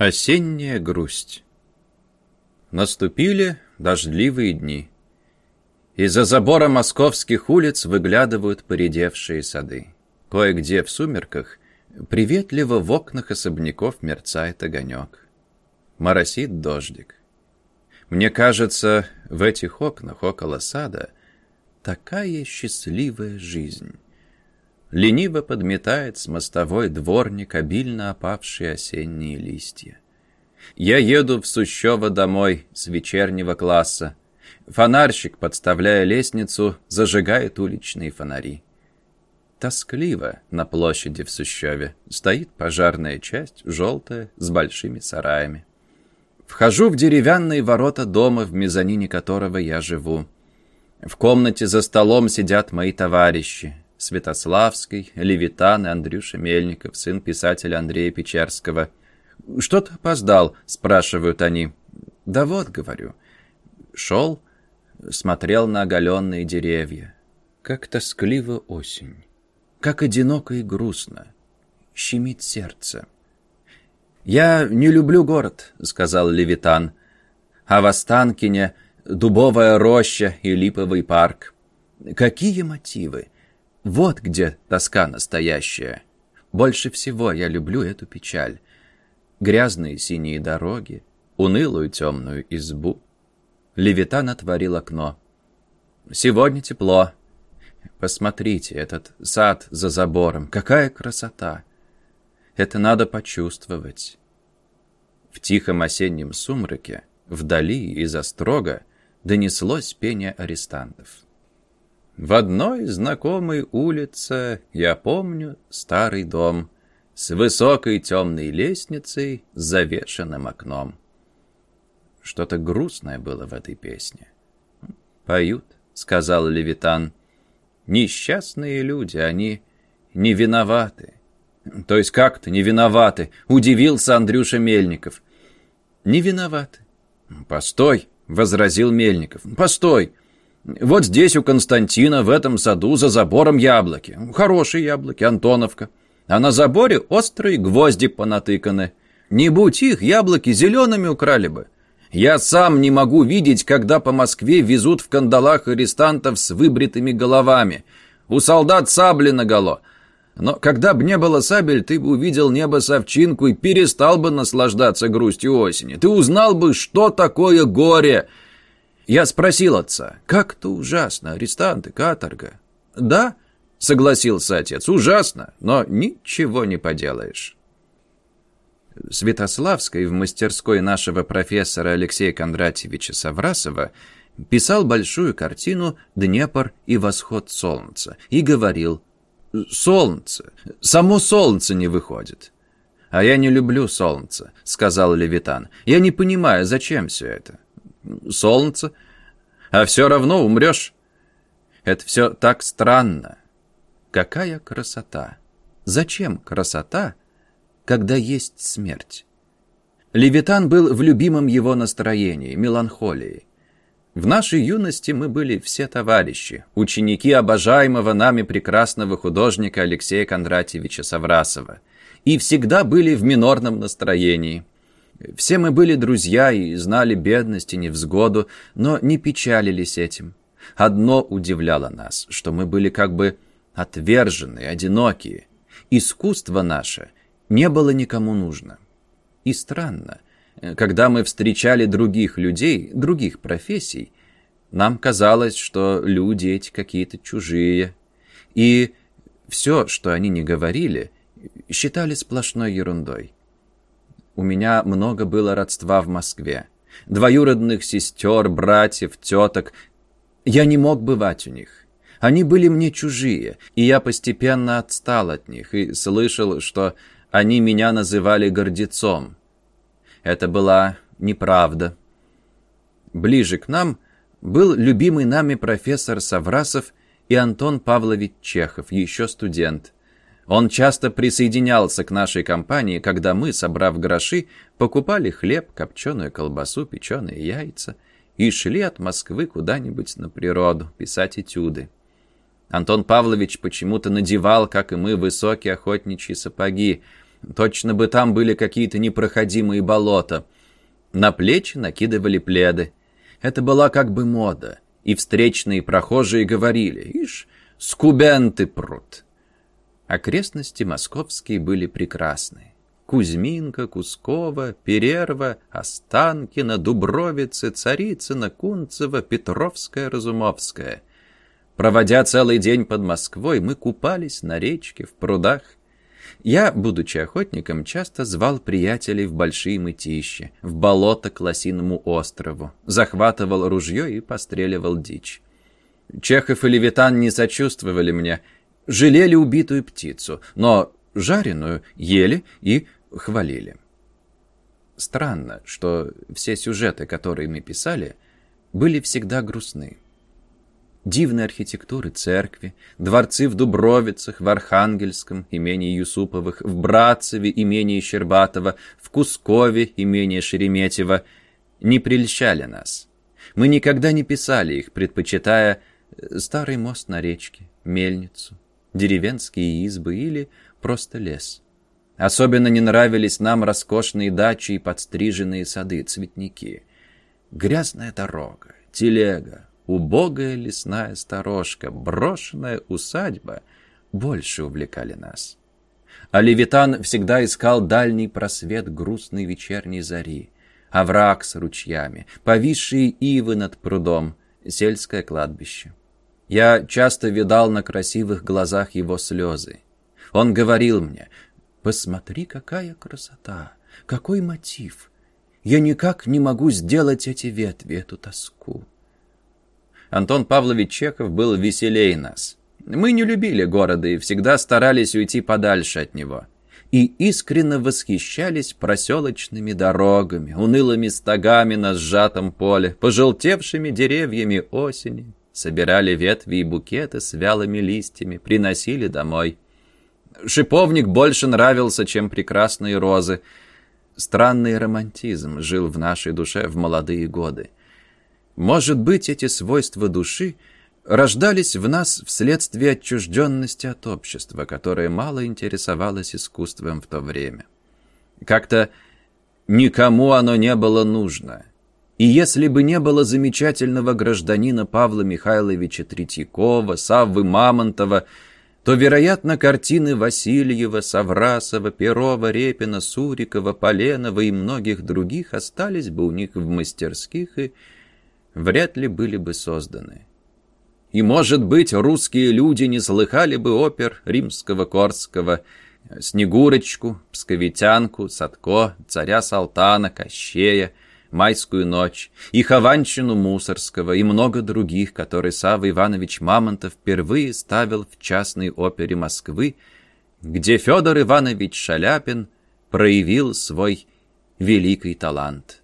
Осенняя грусть. Наступили дождливые дни. Из-за забора московских улиц выглядывают поредевшие сады. Кое-где в сумерках приветливо в окнах особняков мерцает огонек. Моросит дождик. Мне кажется, в этих окнах около сада такая счастливая жизнь. Лениво подметает с мостовой дворник обильно опавшие осенние листья. Я еду в Сущево домой с вечернего класса. Фонарщик, подставляя лестницу, зажигает уличные фонари. Тоскливо на площади в Сущеве. Стоит пожарная часть, желтая, с большими сараями. Вхожу в деревянные ворота дома, в мезонине которого я живу. В комнате за столом сидят мои товарищи. Святославский, Левитан и Андрюша Мельников, сын писателя Андрея Печерского. «Что ты опоздал?» – спрашивают они. «Да вот», – говорю. Шел, смотрел на оголенные деревья. Как тоскливо осень. Как одиноко и грустно. Щемит сердце. «Я не люблю город», — сказал Левитан. «А в Останкине дубовая роща и липовый парк. Какие мотивы? Вот где тоска настоящая. Больше всего я люблю эту печаль. Грязные синие дороги, унылую темную избу. Левитан отворил окно. Сегодня тепло. Посмотрите, этот сад за забором. Какая красота! Это надо почувствовать. В тихом осеннем сумраке, вдали из-за строга, донеслось пение арестантов. В одной знакомой улице я помню старый дом с высокой темной лестницей с завешенным окном. Что-то грустное было в этой песне. «Поют», — сказал Левитан. «Несчастные люди, они не виноваты». «То есть как-то не виноваты?» — удивился Андрюша Мельников. «Не виноваты». «Постой», — возразил Мельников. «Постой. Вот здесь у Константина, в этом саду, за забором яблоки. Хорошие яблоки, Антоновка. А на заборе острые гвозди понатыканы. Не будь их, яблоки зелеными украли бы. Я сам не могу видеть, когда по Москве везут в кандалах арестантов с выбритыми головами. У солдат сабли наголо. Но когда б не было сабель, ты бы увидел небо с овчинку и перестал бы наслаждаться грустью осени. Ты узнал бы, что такое горе — я спросил отца, как это ужасно, арестанты, каторга. Да, согласился отец, ужасно, но ничего не поделаешь. Святославской в мастерской нашего профессора Алексея Кондратьевича Саврасова писал большую картину «Днепр и восход солнца» и говорил «Солнце! Само солнце не выходит!» «А я не люблю солнце», — сказал Левитан. «Я не понимаю, зачем все это?» Солнце, а все равно умрешь. Это все так странно. Какая красота! Зачем красота, когда есть смерть? Левитан был в любимом его настроении, меланхолии. В нашей юности мы были все товарищи, ученики обожаемого нами прекрасного художника Алексея Кондратьевича Саврасова, и всегда были в минорном настроении. Все мы были друзья и знали бедность и невзгоду, но не печалились этим. Одно удивляло нас, что мы были как бы отверженные, одинокие. Искусство наше не было никому нужно. И странно, когда мы встречали других людей, других профессий, нам казалось, что люди эти какие-то чужие. И все, что они не говорили, считали сплошной ерундой. У меня много было родства в Москве. Двоюродных сестер, братьев, теток. Я не мог бывать у них. Они были мне чужие, и я постепенно отстал от них и слышал, что они меня называли гордецом. Это была неправда. Ближе к нам был любимый нами профессор Саврасов и Антон Павлович Чехов, еще студент – он часто присоединялся к нашей компании, когда мы, собрав гроши, покупали хлеб, копченую колбасу, печеные яйца и шли от Москвы куда-нибудь на природу писать этюды. Антон Павлович почему-то надевал, как и мы, высокие охотничьи сапоги. Точно бы там были какие-то непроходимые болота. На плечи накидывали пледы. Это была как бы мода. И встречные прохожие говорили, «Ишь, скубенты прут». Окрестности московские были прекрасны. Кузьминка, Кускова, Перерва, Останкино, Дубровицы, Царицыно, Кунцево, Петровская, Разумовская. Проводя целый день под Москвой, мы купались на речке, в прудах. Я, будучи охотником, часто звал приятелей в большие мытищи, в болото к Лосиному острову, захватывал ружье и постреливал дичь. Чехов и Левитан не сочувствовали мне — жалели убитую птицу, но жареную ели и хвалили. Странно, что все сюжеты, которые мы писали, были всегда грустны. Дивные архитектуры церкви, дворцы в Дубровицах, в Архангельском, имении Юсуповых, в Братцеве, имении Щербатова, в Кускове, имении Шереметьева, не прельщали нас. Мы никогда не писали их, предпочитая старый мост на речке, мельницу, деревенские избы или просто лес. Особенно не нравились нам роскошные дачи и подстриженные сады, цветники. Грязная дорога, телега, убогая лесная сторожка, брошенная усадьба больше увлекали нас. А Левитан всегда искал дальний просвет грустной вечерней зари, овраг с ручьями, повисшие ивы над прудом, сельское кладбище. Я часто видал на красивых глазах его слезы. Он говорил мне, «Посмотри, какая красота, какой мотив! Я никак не могу сделать эти ветви, эту тоску». Антон Павлович Чехов был веселей нас. Мы не любили города и всегда старались уйти подальше от него. И искренне восхищались проселочными дорогами, унылыми стогами на сжатом поле, пожелтевшими деревьями осени, собирали ветви и букеты с вялыми листьями, приносили домой. Шиповник больше нравился, чем прекрасные розы. Странный романтизм жил в нашей душе в молодые годы. Может быть, эти свойства души рождались в нас вследствие отчужденности от общества, которое мало интересовалось искусством в то время. Как-то никому оно не было нужно — и если бы не было замечательного гражданина Павла Михайловича Третьякова, Саввы Мамонтова, то, вероятно, картины Васильева, Саврасова, Перова, Репина, Сурикова, Поленова и многих других остались бы у них в мастерских и вряд ли были бы созданы. И, может быть, русские люди не слыхали бы опер римского Корского, Снегурочку, Псковитянку, Садко, Царя Салтана, Кощея, «Майскую ночь», и «Хованщину Мусорского», и много других, которые Савва Иванович Мамонтов впервые ставил в частной опере Москвы, где Федор Иванович Шаляпин проявил свой великий талант.